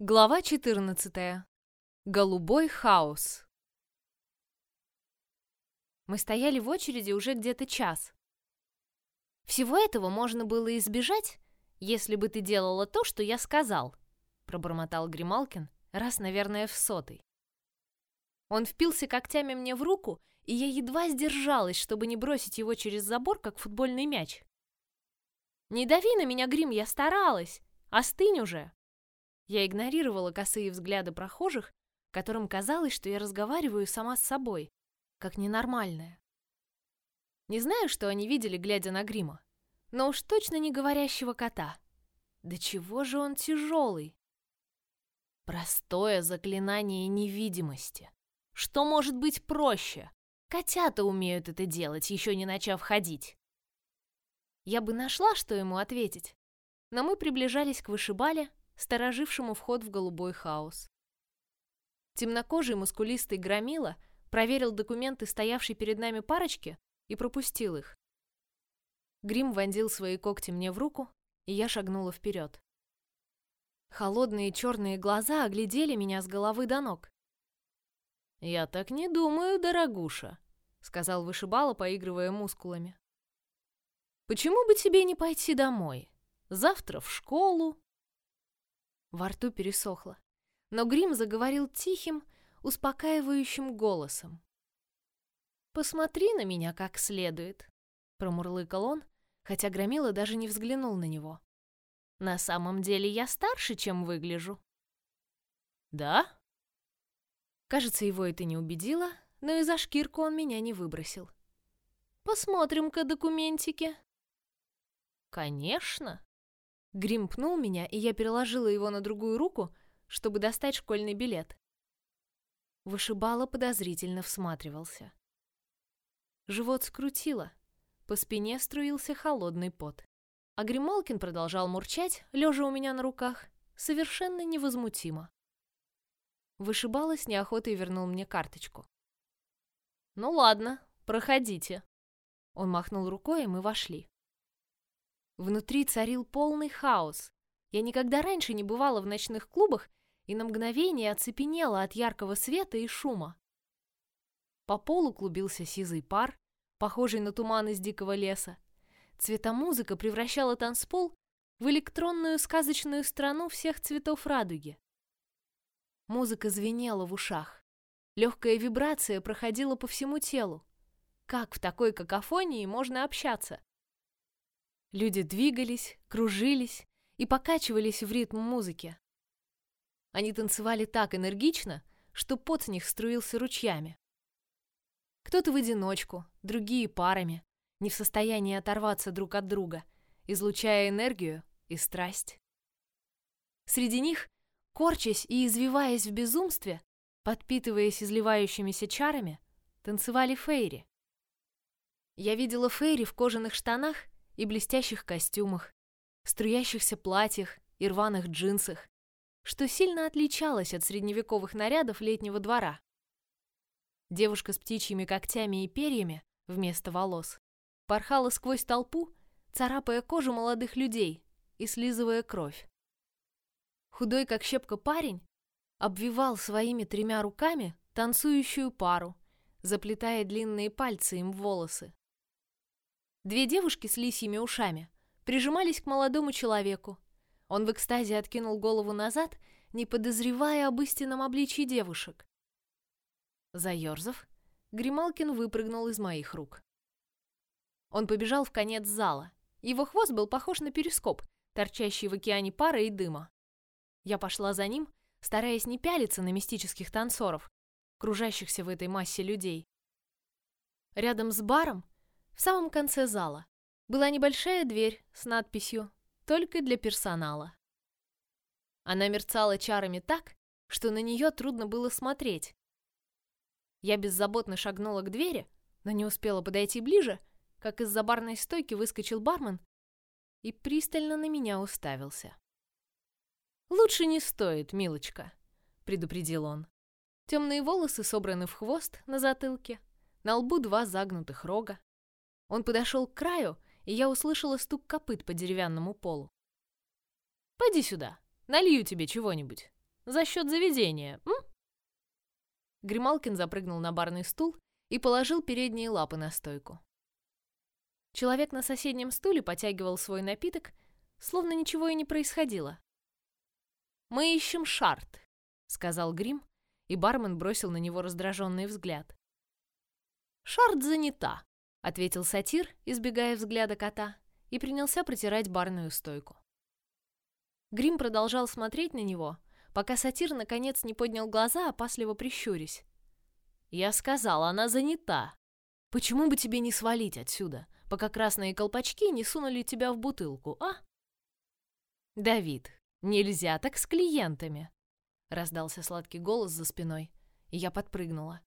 Глава 14. Голубой хаос. Мы стояли в очереди уже где-то час. Всего этого можно было избежать, если бы ты делала то, что я сказал, пробормотал Грималкин, раз, наверное, в сотый. Он впился когтями мне в руку, и я едва сдержалась, чтобы не бросить его через забор, как футбольный мяч. Не дави на меня, Грим, я старалась. Остынь уже. Я игнорировала косые взгляды прохожих, которым казалось, что я разговариваю сама с собой, как ненормальная. Не знаю, что они видели, глядя на грима, но уж точно не говорящего кота. Да чего же он тяжелый? Простое заклинание невидимости. Что может быть проще? Котята умеют это делать, еще не начав ходить. Я бы нашла, что ему ответить, но мы приближались к вышибале, сторожившему вход в голубой хаос. Темнокожий мускулистый громила проверил документы стоявшей перед нами парочки и пропустил их. Грим вонзил свои когти мне в руку, и я шагнула вперед. Холодные черные глаза оглядели меня с головы до ног. «Я так не думаю, дорогуша», — сказал вышибала, поигрывая мускулами. «Почему бы тебе не пойти домой? Завтра в школу, во рту пересохло. Но Грим заговорил тихим, успокаивающим голосом. «Посмотри на меня как следует», — промурлыкал он, хотя Громила даже не взглянул на него. «На самом деле я старше, чем выгляжу». «Да?» Кажется, его это не убедило, но и за шкирку он меня не выбросил. «Посмотрим-ка документики». «Конечно», Грим пнул меня, и я переложила его на другую руку, чтобы достать школьный билет. Вышибала подозрительно всматривался. Живот скрутило, по спине струился холодный пот. А Грималкин продолжал мурчать, лежа у меня на руках, совершенно невозмутимо. Вышибала с неохотой вернул мне карточку. «Ну ладно, проходите». Он махнул рукой, и мы вошли. Внутри царил полный хаос. Я никогда раньше не бывала в ночных клубах и на мгновение оцепенела от яркого света и шума. По полу клубился сизый пар, похожий на туман из дикого леса. Цветомузыка превращала танцпол в электронную сказочную страну всех цветов радуги. Музыка звенела в ушах. Легкая вибрация проходила по всему телу. Как в такой какофонии можно общаться? Люди двигались, кружились и покачивались в ритм музыки. Они танцевали так энергично, что пот с них струился ручьями. Кто-то в одиночку, другие парами, не в состоянии оторваться друг от друга, излучая энергию и страсть. Среди них, корчась и извиваясь в безумстве, подпитываясь изливающимися чарами, танцевали фейри. Я видела фейри в кожаных штанах и блестящих костюмах, струящихся платьях и рваных джинсах, что сильно отличалось от средневековых нарядов летнего двора. Девушка с птичьими когтями и перьями вместо волос порхала сквозь толпу, царапая кожу молодых людей и слизывая кровь. Худой как щепка парень обвивал своими тремя руками танцующую пару, заплетая длинные пальцы им в волосы. Две девушки с лисьими ушами прижимались к молодому человеку. Он в экстазе откинул голову назад, не подозревая об истинном обличии девушек. Заерзав, Грималкин выпрыгнул из моих рук. Он побежал в конец зала. Его хвост был похож на перископ, торчащий в океане пара и дыма. Я пошла за ним, стараясь не пялиться на мистических танцоров, кружащихся в этой массе людей. Рядом с баром в самом конце зала была небольшая дверь с надписью «Только для персонала». Она мерцала чарами так, что на нее трудно было смотреть. Я беззаботно шагнула к двери, но не успела подойти ближе, как из-за барной стойки выскочил бармен и пристально на меня уставился. «Лучше не стоит, милочка», — предупредил он. Темные волосы собраны в хвост на затылке, на лбу два загнутых рога. Он подошел к краю, и я услышала стук копыт по деревянному полу. «Пойди сюда, налью тебе чего-нибудь», За счет заведения, м? Грималкин запрыгнул на барный стул и положил передние лапы на стойку. Человек на соседнем стуле потягивал свой напиток, словно ничего и не происходило. «Мы ищем шарт», — сказал Грим, и бармен бросил на него раздраженный взгляд. «Шарт занята», — ответил сатир, избегая взгляда кота, и принялся протирать барную стойку. Грим продолжал смотреть на него, пока сатир наконец не поднял глаза, опасливо прищурясь. «Я сказал, она занята. Почему бы тебе не свалить отсюда, пока красные колпачки не сунули тебя в бутылку, а?» «Давид, нельзя так с клиентами!» Раздался сладкий голос за спиной, и я подпрыгнула.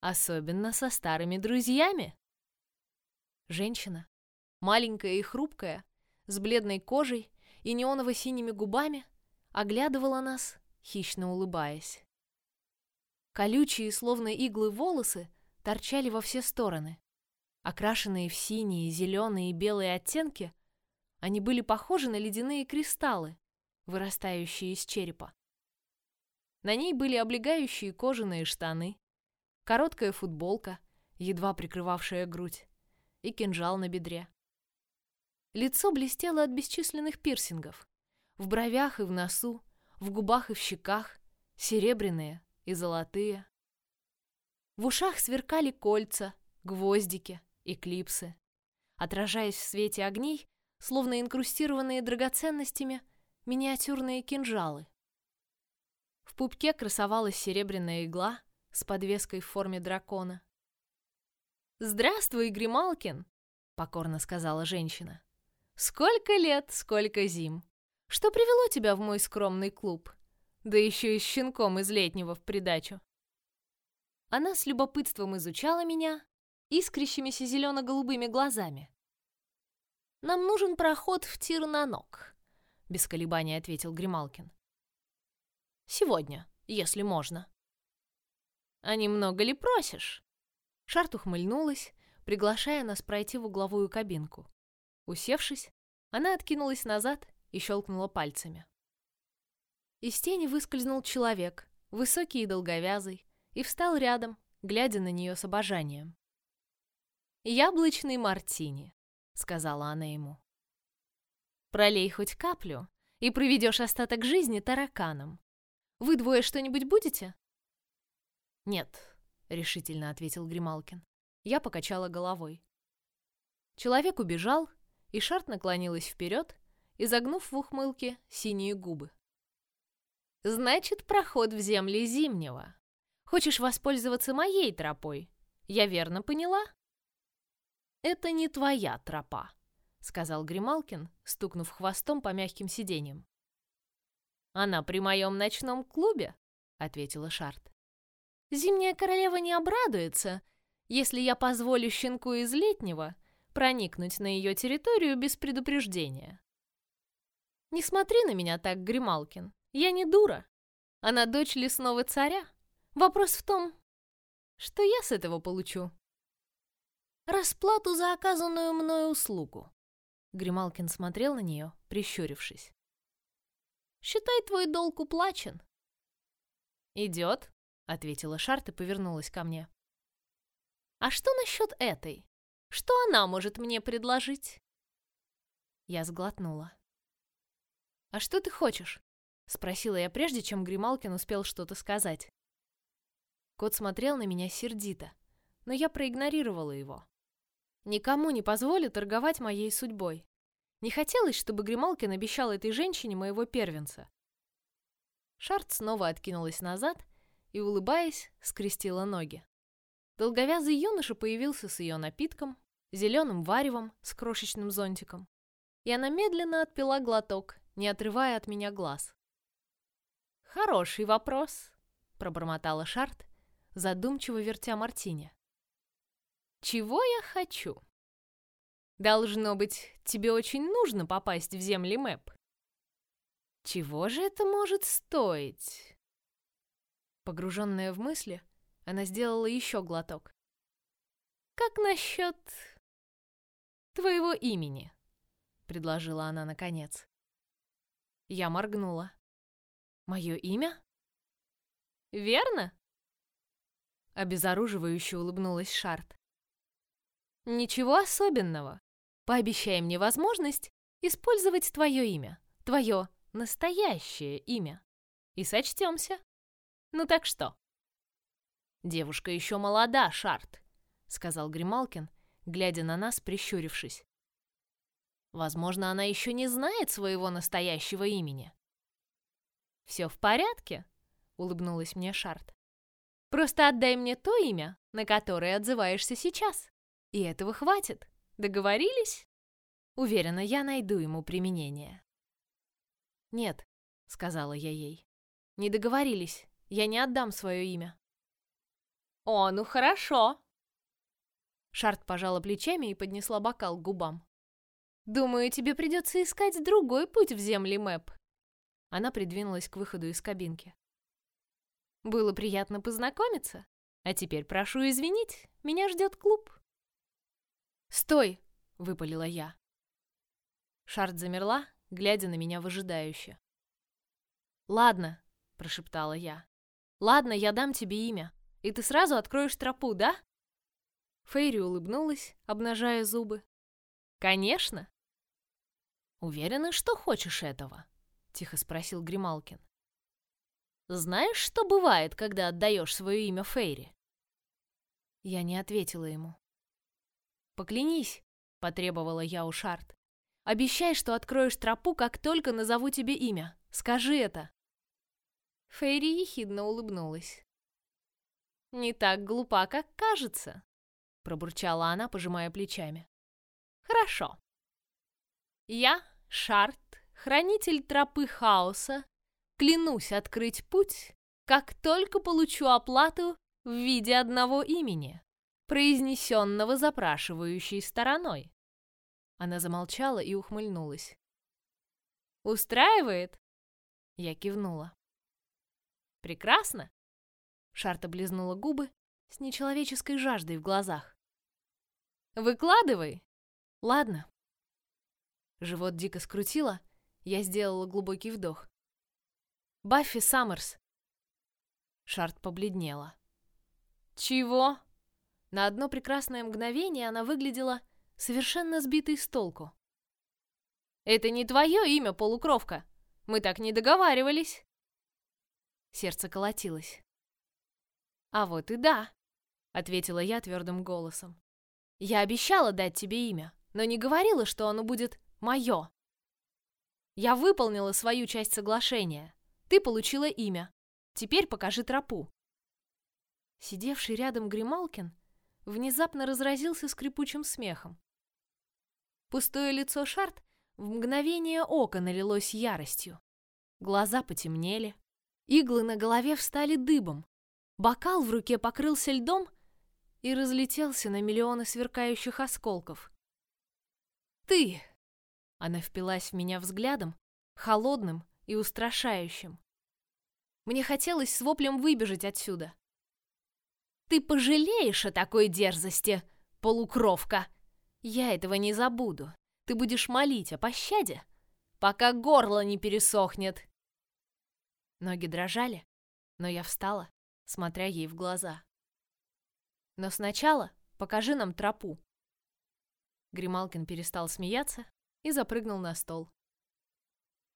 «Особенно со старыми друзьями!» Женщина, маленькая и хрупкая, с бледной кожей и неоново-синими губами, оглядывала нас, хищно улыбаясь. Колючие, словно иглы, волосы торчали во все стороны. Окрашенные в синие, зеленые и белые оттенки, они были похожи на ледяные кристаллы, вырастающие из черепа. На ней были облегающие кожаные штаны, короткая футболка, едва прикрывавшая грудь, и кинжал на бедре. Лицо блестело от бесчисленных пирсингов. В бровях и в носу, в губах и в щеках, серебряные и золотые. В ушах сверкали кольца, гвоздики и клипсы. Отражаясь в свете огней, словно инкрустированные драгоценностями, миниатюрные кинжалы. В пупке красовалась серебряная игла с подвеской в форме дракона. «Здравствуй, Грималкин!» — покорно сказала женщина. «Сколько лет, сколько зим! Что привело тебя в мой скромный клуб? Да еще и с щенком из летнего в придачу!» Она с любопытством изучала меня искрящимися зелено-голубыми глазами. «Нам нужен проход в тир на ног», — без колебаний ответил Грималкин. «Сегодня, если можно». «А немного ли просишь?» Шарт ухмыльнулась, приглашая нас пройти в угловую кабинку. Усевшись, она откинулась назад и щелкнула пальцами. Из тени выскользнул человек, высокий и долговязый, и встал рядом, глядя на нее с обожанием. «Яблочный мартини», — сказала она ему. «Пролей хоть каплю, и проведешь остаток жизни тараканом. Вы двое что-нибудь будете?» «Нет», — решительно ответил Грималкин. Я покачала головой. Человек убежал, и Шарт наклонилась вперед, изогнув в ухмылке синие губы. «Значит, проход в земли Зимнего. Хочешь воспользоваться моей тропой? Я верно поняла?» «Это не твоя тропа», — сказал Грималкин, стукнув хвостом по мягким сиденьям. «Она при моем ночном клубе», — ответила Шарт. «Зимняя королева не обрадуется, если я позволю щенку из летнего проникнуть на ее территорию без предупреждения. Не смотри на меня так, Грималкин, я не дура. Она дочь лесного царя. Вопрос в том, что я с этого получу. Расплату за оказанную мною услугу. Грималкин смотрел на нее, прищурившись. Считай, твой долг уплачен. Идет, ответила Шарт и повернулась ко мне. А что насчет этой? Что она может мне предложить? Я сглотнула. А что ты хочешь? спросила я прежде, чем Грималкин успел что-то сказать. Кот смотрел на меня сердито, но я проигнорировала его. Никому не позволю торговать моей судьбой. Не хотелось, чтобы Грималкин обещал этой женщине моего первенца. Шарт снова откинулась назад и, улыбаясь, скрестила ноги. Долговязый юноша появился с ее напитком, зеленым варевом с крошечным зонтиком, и она медленно отпила глоток, не отрывая от меня глаз. «Хороший вопрос», — пробормотала Шарт, задумчиво вертя мартини. Чего я хочу? Должно быть, тебе очень нужно попасть в земли Мэп. Чего же это может стоить? Погруженная в мысли, она сделала еще глоток. Как насчет твоего имени? предложила она наконец. Я моргнула. Мое имя? Верно? Обезоруживающе улыбнулась Шарт. Ничего особенного. Пообещай мне возможность использовать твое имя, твое настоящее имя. И сочтемся. Ну так что? Девушка еще молода, Шарт, сказал Грималкин, глядя на нас, прищурившись. Возможно, она еще не знает своего настоящего имени. Все в порядке, улыбнулась мне Шарт. Просто отдай мне то имя, на которое отзываешься сейчас. И этого хватит. Договорились? Уверена, я найду ему применение. Нет, сказала я ей. Не договорились. Я не отдам свое имя. О, ну хорошо. Шарт пожала плечами и поднесла бокал к губам. Думаю, тебе придется искать другой путь в земли Мэп. Она придвинулась к выходу из кабинки. Было приятно познакомиться. А теперь прошу извинить, меня ждет клуб. Стой, выпалила я. Шарт замерла, глядя на меня выжидающе. Ладно, прошептала я. Ладно, я дам тебе имя, и ты сразу откроешь тропу, да? Фейри улыбнулась, обнажая зубы. Конечно. Уверена, что хочешь этого? Тихо спросил Грималкин. Знаешь, что бывает, когда отдаешь свое имя Фейри? Я не ответила ему. Поклянись, потребовала я у Шарт. Обещай, что откроешь тропу, как только назову тебе имя. Скажи это. Фейри ехидно улыбнулась. Не так глупа, как кажется, пробурчала она, пожимая плечами. Хорошо. Я, Шарт, хранитель тропы хаоса, клянусь открыть путь, как только получу оплату в виде одного имени, произнесенного запрашивающей стороной. Она замолчала и ухмыльнулась. «Устраивает?» Я кивнула. «Прекрасно!» Шарта близнула губы с нечеловеческой жаждой в глазах. «Выкладывай!» «Ладно». Живот дико скрутило, я сделала глубокий вдох. «Баффи Саммерс!» Шарт побледнела. «Чего?» На одно прекрасное мгновение она выглядела совершенно сбитый с толку. «Это не твое имя, полукровка! Мы так не договаривались!» Сердце колотилось. «А вот и да!» — ответила я твердым голосом. «Я обещала дать тебе имя, но не говорила, что оно будет мое. Я выполнила свою часть соглашения. Ты получила имя. Теперь покажи тропу». Сидевший рядом Грималкин внезапно разразился скрипучим смехом. Пустое лицо Шарт в мгновение ока налилось яростью. Глаза потемнели, иглы на голове встали дыбом, бокал в руке покрылся льдом и разлетелся на миллионы сверкающих осколков. «Ты!» Она впилась в меня взглядом, холодным и устрашающим. Мне хотелось с воплем выбежать отсюда. «Ты пожалеешь о такой дерзости, полукровка!» Я этого не забуду. Ты будешь молить о пощаде, пока горло не пересохнет. Ноги дрожали, но я встала, смотря ей в глаза. Но сначала покажи нам тропу. Грималкин перестал смеяться и запрыгнул на стол.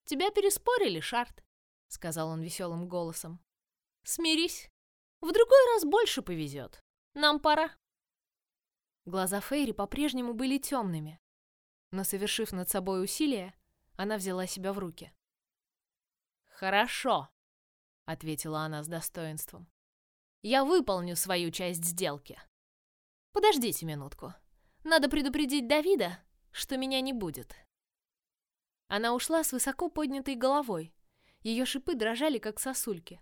Тебя переспорили, Шарт, сказал он веселым голосом. Смирись. В другой раз больше повезет. Нам пора. Глаза Фейри по-прежнему были темными, но, совершив над собой усилие, она взяла себя в руки. «Хорошо», — ответила она с достоинством. «Я выполню свою часть сделки. Подождите минутку. Надо предупредить Давида, что меня не будет». Она ушла с высоко поднятой головой. Ее шипы дрожали, как сосульки.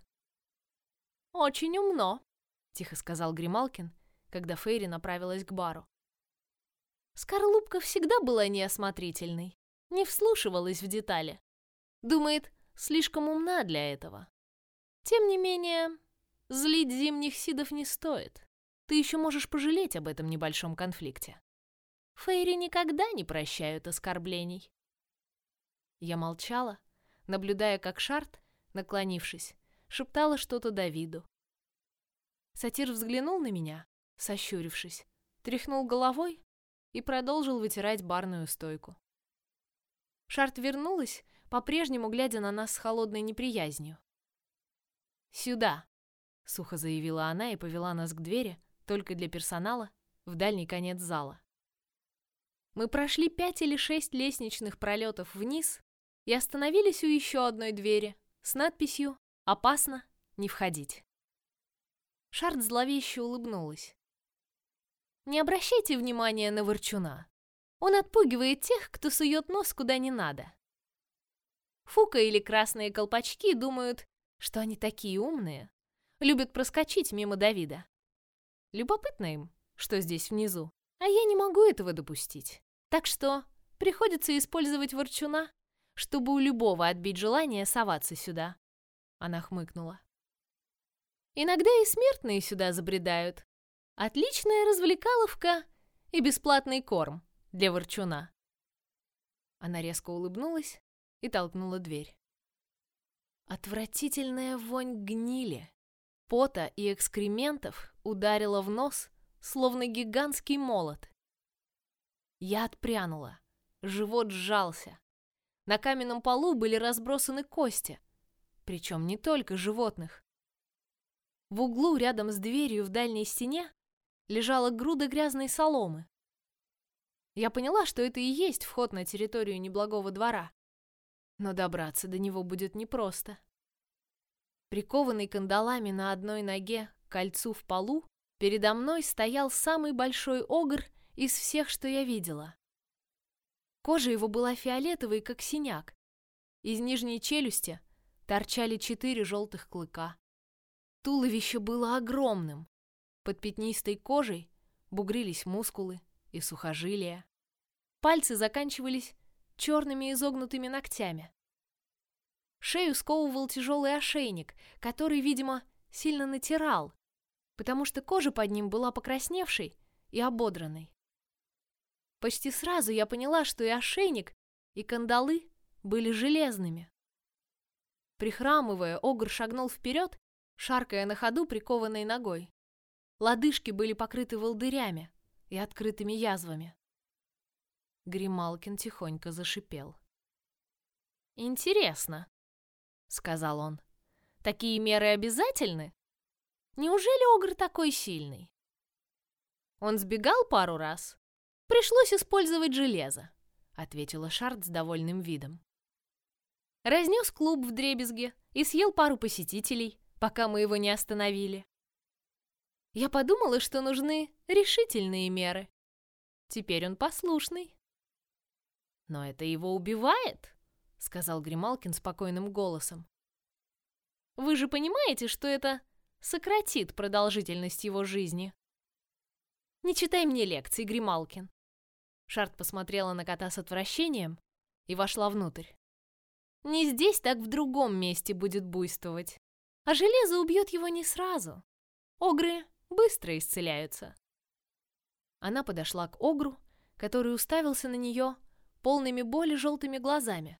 «Очень умно», — тихо сказал Грималкин, когда Фейри направилась к бару. Скорлупка всегда была неосмотрительной, не вслушивалась в детали. Думает, слишком умна для этого. Тем не менее, злить зимних сидов не стоит. Ты еще можешь пожалеть об этом небольшом конфликте. Фейри никогда не прощают оскорблений. Я молчала, наблюдая, как Шарт наклонившись, шептала что-то Давиду. Сатир взглянул на меня, сощурившись, тряхнул головой и продолжил вытирать барную стойку. Шарт вернулась, по-прежнему глядя на нас с холодной неприязнью. «Сюда!» — сухо заявила она и повела нас к двери, только для персонала, в дальний конец зала. Мы прошли пять или шесть лестничных пролетов вниз и остановились у еще одной двери с надписью «Опасно не входить». Шарт зловеще улыбнулась. «Не обращайте внимания на ворчуна. Он отпугивает тех, кто сует нос куда не надо. Фука или красные колпачки думают, что они такие умные, любят проскочить мимо Давида. Любопытно им, что здесь внизу. А я не могу этого допустить. Так что приходится использовать ворчуна, чтобы у любого отбить желание соваться сюда. Она хмыкнула. Иногда и смертные сюда забредают. Отличная развлекаловка и бесплатный корм для ворчуна. Она резко улыбнулась и толкнула дверь. Отвратительная вонь гнили, пота и экскрементов ударила в нос, словно гигантский молот. Я отпрянула. Живот сжался. На каменном полу были разбросаны кости, причем не только животных. В углу рядом с дверью в дальней стене лежала груда грязной соломы. Я поняла, что это и есть вход на территорию неблагого двора. Но добраться до него будет непросто. Прикованный кандалами на одной ноге к кольцу в полу, Передо мной стоял самый большой огр из всех, что я видела. Кожа его была фиолетовой, как синяк. Из нижней челюсти торчали четыре желтых клыка. Туловище было огромным. Под пятнистой кожей бугрились мускулы и сухожилия. Пальцы заканчивались черными изогнутыми ногтями. Шею сковывал тяжелый ошейник, который, видимо, сильно натирал, потому что кожа под ним была покрасневшей и ободранной. Почти сразу я поняла, что и ошейник, и кандалы были железными. Прихрамывая, Огр шагнул вперед, шаркая на ходу прикованной ногой. Лодыжки были покрыты волдырями и открытыми язвами. Грималкин тихонько зашипел. «Интересно», — сказал он. «Такие меры обязательны?» Неужели Огр такой сильный? Он сбегал пару раз. Пришлось использовать железо, ответила Шарт с довольным видом. Разнес клуб в дребезге и съел пару посетителей, пока мы его не остановили. Я подумала, что нужны решительные меры. Теперь он послушный. Но это его убивает, сказал Грималкин спокойным голосом. Вы же понимаете, что это сократит продолжительность его жизни. Не читай мне лекций, Грималкин. Шарт посмотрела на кота с отвращением и вошла внутрь. Не здесь, так в другом месте будет буйствовать. А железо убьет его не сразу. Огры быстро исцеляются. Она подошла к Огру, который уставился на нее полными боли желтыми глазами.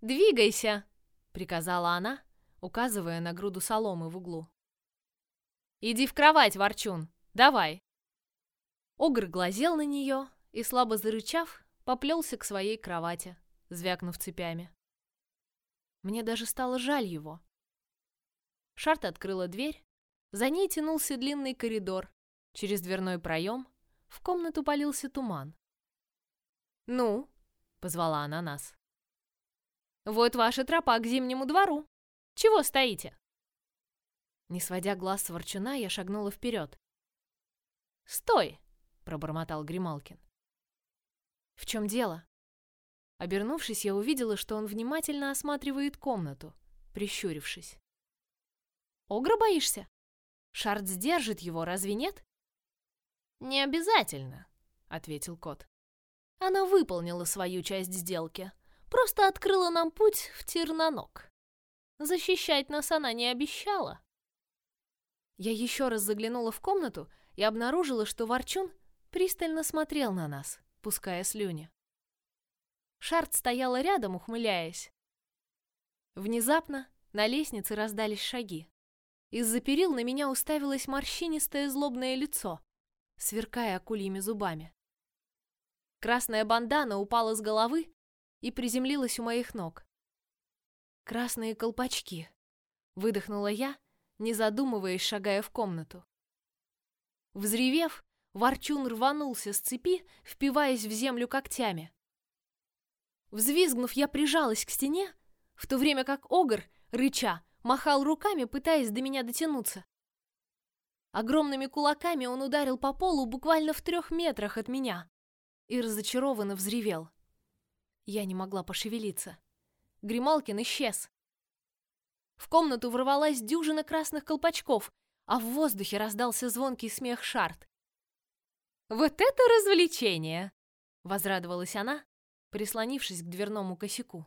«Двигайся!» — приказала она, указывая на груду соломы в углу. «Иди в кровать, ворчун! Давай!» Огр глазел на нее и, слабо зарычав, поплелся к своей кровати, звякнув цепями. Мне даже стало жаль его. Шарт открыла дверь, за ней тянулся длинный коридор, через дверной проем в комнату полился туман. «Ну?» — позвала она нас. «Вот ваша тропа к зимнему двору!» Чего стоите?» Не сводя глаз с ворчуна, я шагнула вперед. «Стой!» — пробормотал Грималкин. «В чем дело?» Обернувшись, я увидела, что он внимательно осматривает комнату, прищурившись. «Огра боишься? Шарт сдержит его, разве нет?» «Не обязательно», — ответил кот. «Она выполнила свою часть сделки, просто открыла нам путь в Тирнанок». Защищать нас она не обещала. Я еще раз заглянула в комнату и обнаружила, что Ворчун пристально смотрел на нас, пуская слюни. Шарт стояла рядом, ухмыляясь. Внезапно на лестнице раздались шаги. Из-за перил на меня уставилось морщинистое злобное лицо, сверкая акульими зубами. Красная бандана упала с головы и приземлилась у моих ног. Красные колпачки. Выдохнула я, не задумываясь, шагая в комнату. Взревев, ворчун рванулся с цепи, впиваясь в землю когтями. Взвизгнув, я прижалась к стене, в то время как огр, рыча, махал руками, пытаясь до меня дотянуться. Огромными кулаками он ударил по полу буквально в трех метрах от меня и разочарованно взревел. Я не могла пошевелиться. Грималкин исчез. В комнату ворвалась дюжина красных колпачков, а в воздухе раздался звонкий смех Шарт. «Вот это развлечение!» — возрадовалась она, прислонившись к дверному косяку.